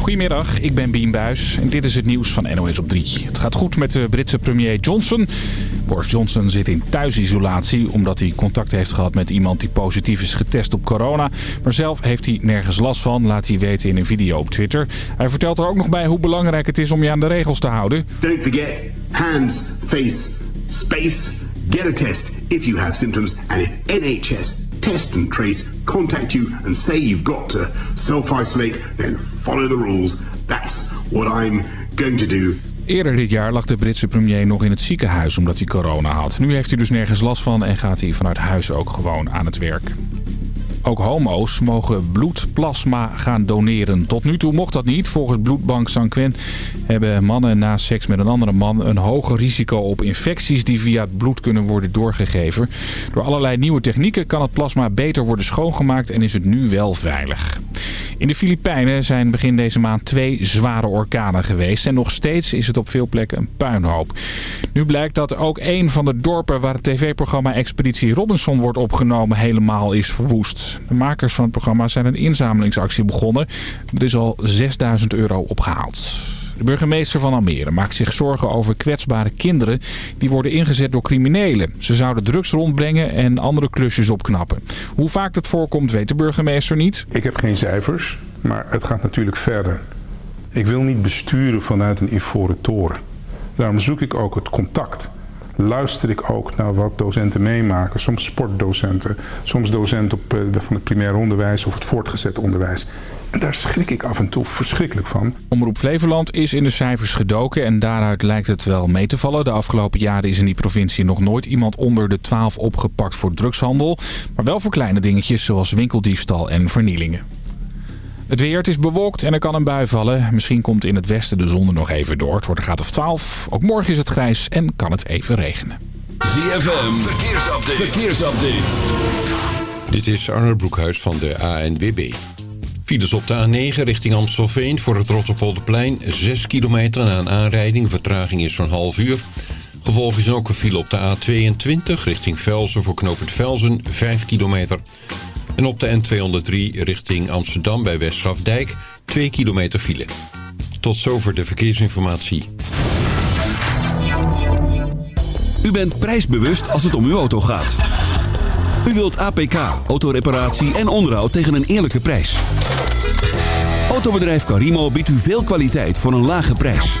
Goedemiddag, ik ben Bien Buis en dit is het nieuws van NOS op 3. Het gaat goed met de Britse premier Johnson. Boris Johnson zit in thuisisolatie omdat hij contact heeft gehad met iemand die positief is getest op corona. Maar zelf heeft hij nergens last van, laat hij weten in een video op Twitter. Hij vertelt er ook nog bij hoe belangrijk het is om je aan de regels te houden. Don't forget, hands, face, space. Get a test if you have symptoms and if NHS trace contact you and say got self-isolate, then follow the rules. That's what I'm going to do. Eerder dit jaar lag de Britse premier nog in het ziekenhuis omdat hij corona had. Nu heeft hij dus nergens last van en gaat hij vanuit huis ook gewoon aan het werk. Ook homo's mogen bloedplasma gaan doneren. Tot nu toe mocht dat niet. Volgens bloedbank Sanquin hebben mannen na seks met een andere man... een hoger risico op infecties die via het bloed kunnen worden doorgegeven. Door allerlei nieuwe technieken kan het plasma beter worden schoongemaakt... en is het nu wel veilig. In de Filipijnen zijn begin deze maand twee zware orkanen geweest... en nog steeds is het op veel plekken een puinhoop. Nu blijkt dat ook een van de dorpen waar het tv-programma Expeditie Robinson wordt opgenomen... helemaal is verwoest. De makers van het programma zijn een inzamelingsactie begonnen. Er is al 6000 euro opgehaald. De burgemeester van Almere maakt zich zorgen over kwetsbare kinderen die worden ingezet door criminelen. Ze zouden drugs rondbrengen en andere klusjes opknappen. Hoe vaak dat voorkomt weet de burgemeester niet. Ik heb geen cijfers, maar het gaat natuurlijk verder. Ik wil niet besturen vanuit een ivoren toren. Daarom zoek ik ook het contact luister ik ook naar wat docenten meemaken. Soms sportdocenten, soms docenten op, eh, van het primair onderwijs of het voortgezet onderwijs. En daar schrik ik af en toe verschrikkelijk van. Omroep Flevoland is in de cijfers gedoken en daaruit lijkt het wel mee te vallen. De afgelopen jaren is in die provincie nog nooit iemand onder de 12 opgepakt voor drugshandel. Maar wel voor kleine dingetjes zoals winkeldiefstal en vernielingen. Het weer, het is bewolkt en er kan een bui vallen. Misschien komt in het westen de zon er nog even door. Het wordt een graad of 12. Ook morgen is het grijs en kan het even regenen. ZFM, verkeersupdate. verkeersupdate. Dit is Arnold Broekhuis van de ANWB. Files op de A9 richting Amstelveen voor het Rotterpolderplein. 6 kilometer na een aanrijding. Vertraging is van half uur. Gevolg is ook een file op de A22 richting Velzen voor knooppunt Velzen. 5 kilometer. En op de N203 richting Amsterdam bij Westgrafdijk 2 kilometer file. Tot zover de verkeersinformatie. U bent prijsbewust als het om uw auto gaat. U wilt APK, autoreparatie en onderhoud tegen een eerlijke prijs. Autobedrijf Carimo biedt u veel kwaliteit voor een lage prijs.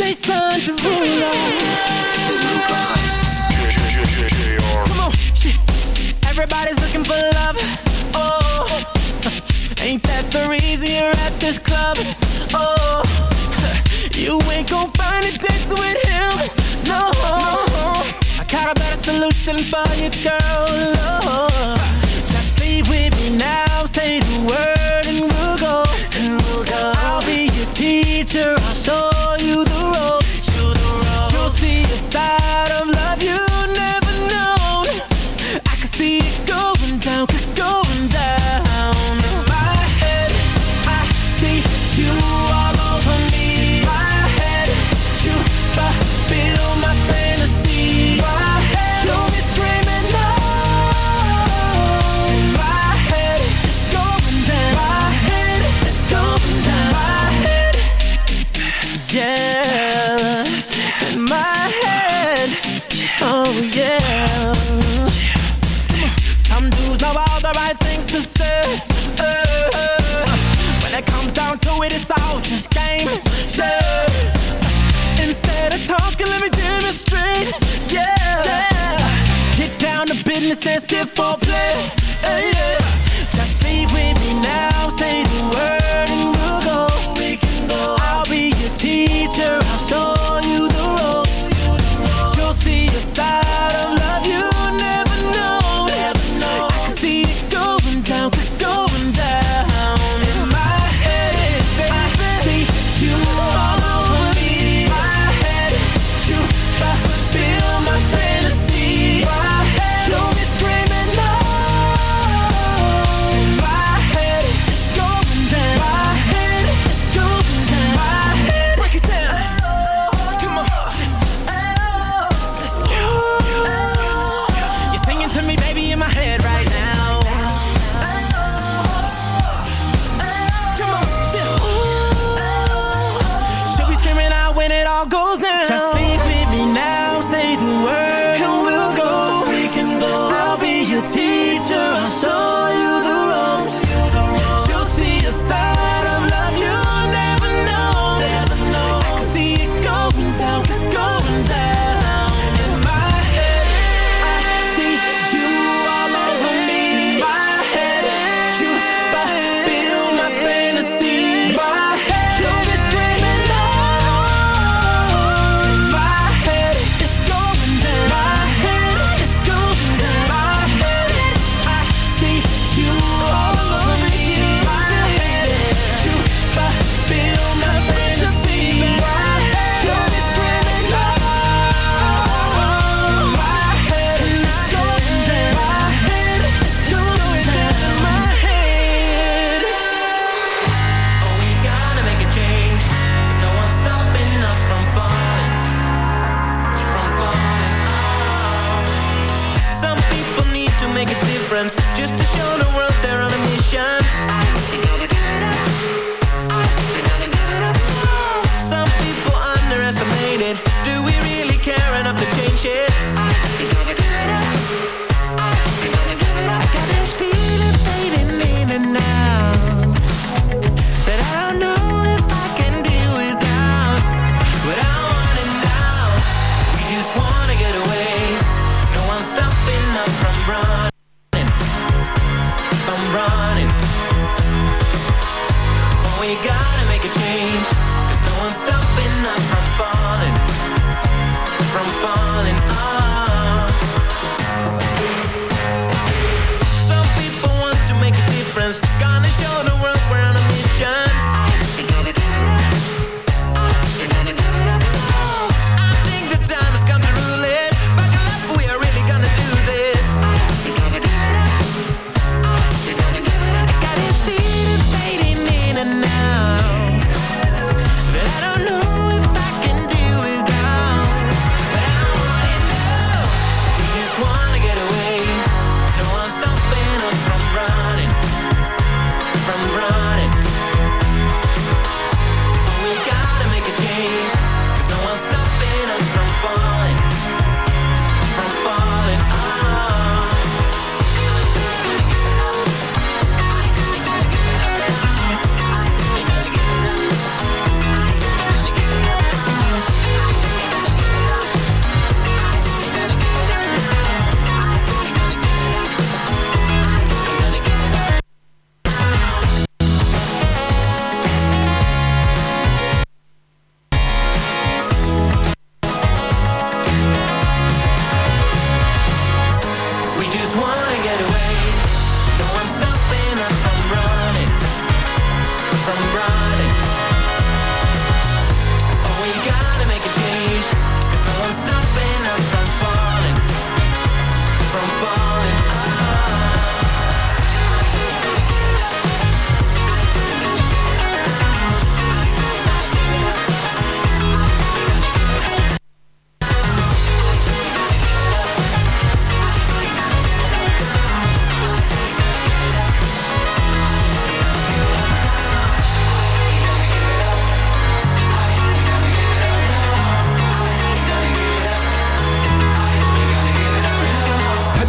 Jason Derulo. Come on. Everybody's looking for love. Oh, ain't that the reason you're at this club? Oh, you ain't gon' find a dance with him. No, I got a better solution for you, girl. Oh, just leave with me now. Say the word skip for play. Uh, yeah. tears.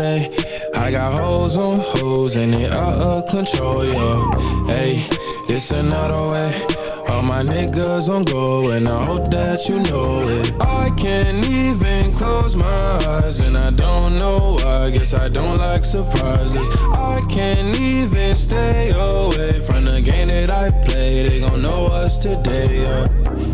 I got hoes on hoes and they out of control, yo. Hey, this another way. All my niggas on go and I hope that you know it. I can't even close my eyes and I don't know why. Guess I don't like surprises. I can't even stay away from the game that I play. They gon' know us today, yo.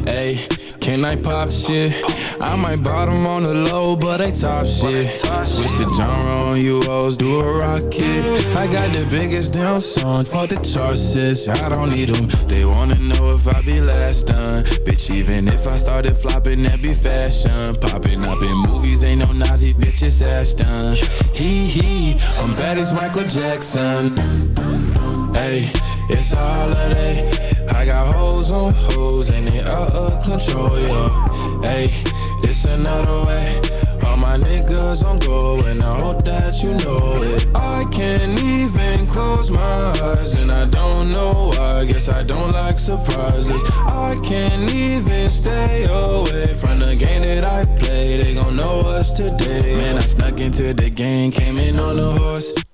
Hey, can I pop shit? I might bottom on the low, but they top shit. Switch the genre on you hoes, do a rocket. I got the biggest damn song, fuck the charts, I don't need them. They wanna know if I be last done. Bitch, even if I started flopping, that be fashion. Popping up in movies, ain't no Nazi bitches ass done. Hee hee, I'm bad as Michael Jackson. Hey, it's a holiday. I got hoes on hoes, and they out of control, yeah. Hey. It's another way. All my niggas on go, and I hope that you know it. I can't even close my eyes, and I don't know why. Guess I don't like surprises. I can't even stay away from the game that I play. They gon' know us today. Man, I snuck into the game, came in on a horse.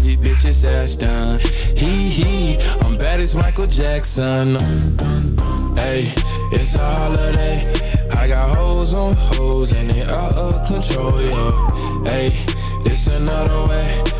nice Nazi bitches ass. Hee hee, I'm bad as Michael Jackson. Hey, it's a holiday. I got hoes on hoes and they out of control, yo. Hey, it's another way.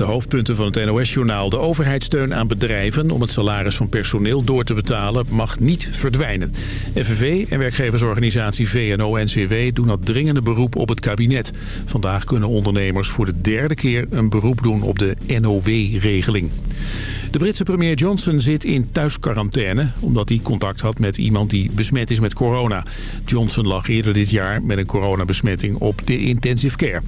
De hoofdpunten van het NOS-journaal. De overheidssteun aan bedrijven om het salaris van personeel door te betalen mag niet verdwijnen. FNV en werkgeversorganisatie VNO-NCW doen dat dringende beroep op het kabinet. Vandaag kunnen ondernemers voor de derde keer een beroep doen op de NOW-regeling. De Britse premier Johnson zit in thuisquarantaine... omdat hij contact had met iemand die besmet is met corona. Johnson lag eerder dit jaar met een coronabesmetting op de intensive care.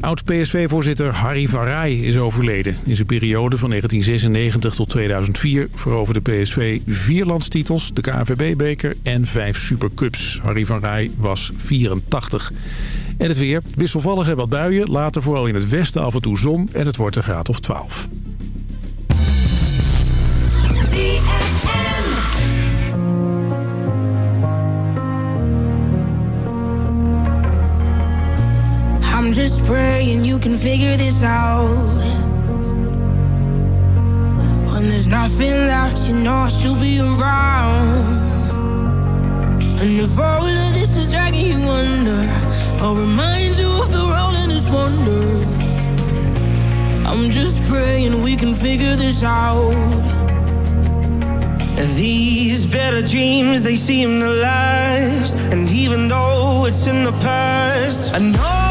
Oud-PSV-voorzitter Harry van Rij is overleden. In zijn periode van 1996 tot 2004 veroverde PSV vier landstitels, de KNVB-beker en vijf supercups. Harry van Rij was 84. En het weer, wisselvallig en wat buien, later vooral in het westen af en toe zon en het wordt een graad of 12. Can figure this out. When there's nothing left, you know I should be around. And if all of this is dragging you under, I'll remind you of the world and its wonder. I'm just praying we can figure this out. These better dreams, they seem to last. And even though it's in the past, I know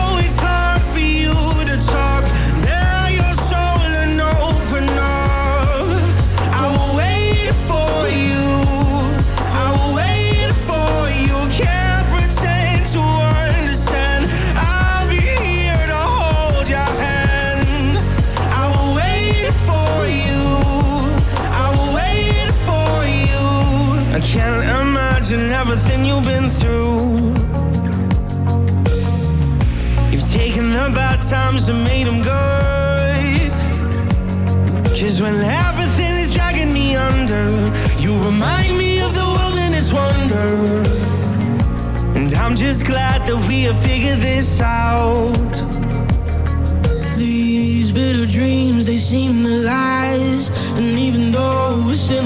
times and made them good. Cause when everything is dragging me under, you remind me of the its wonder. And I'm just glad that we have figured this out. These bitter dreams, they seem to last. And even though it's in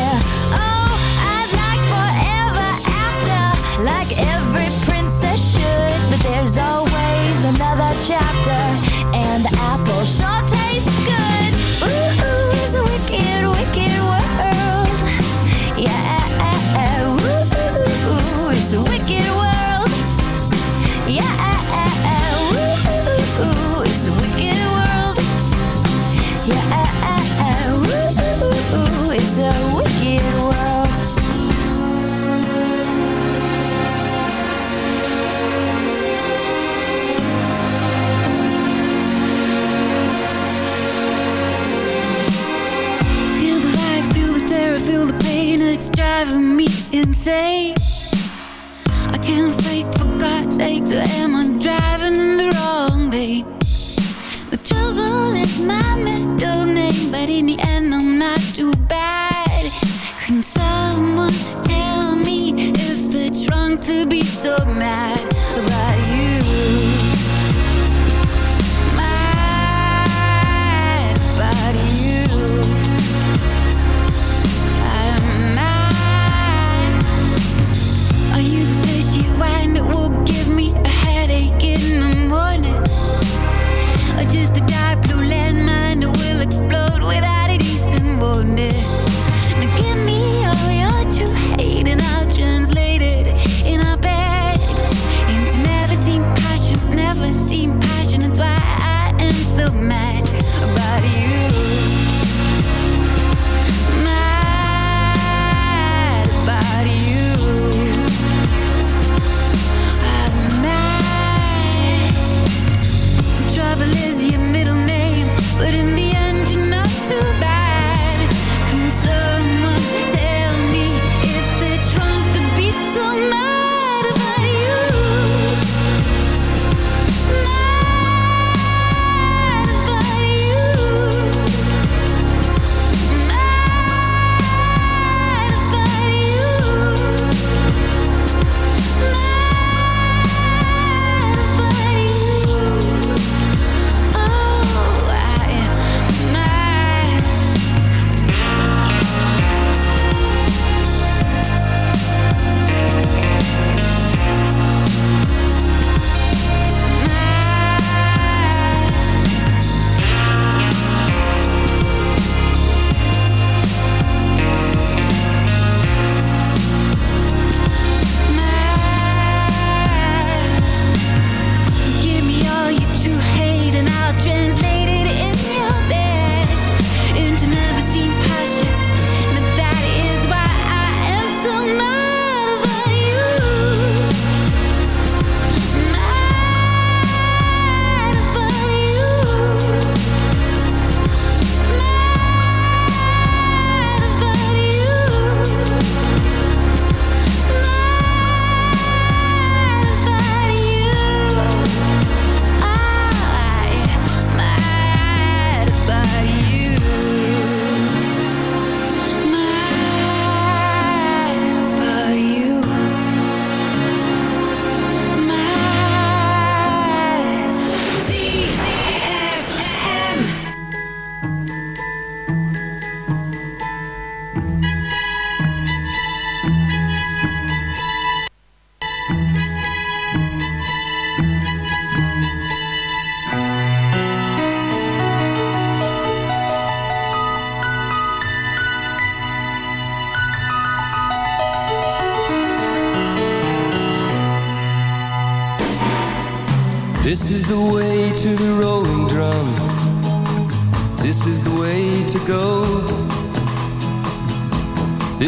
driving me insane. I can't fake for God's sake, am I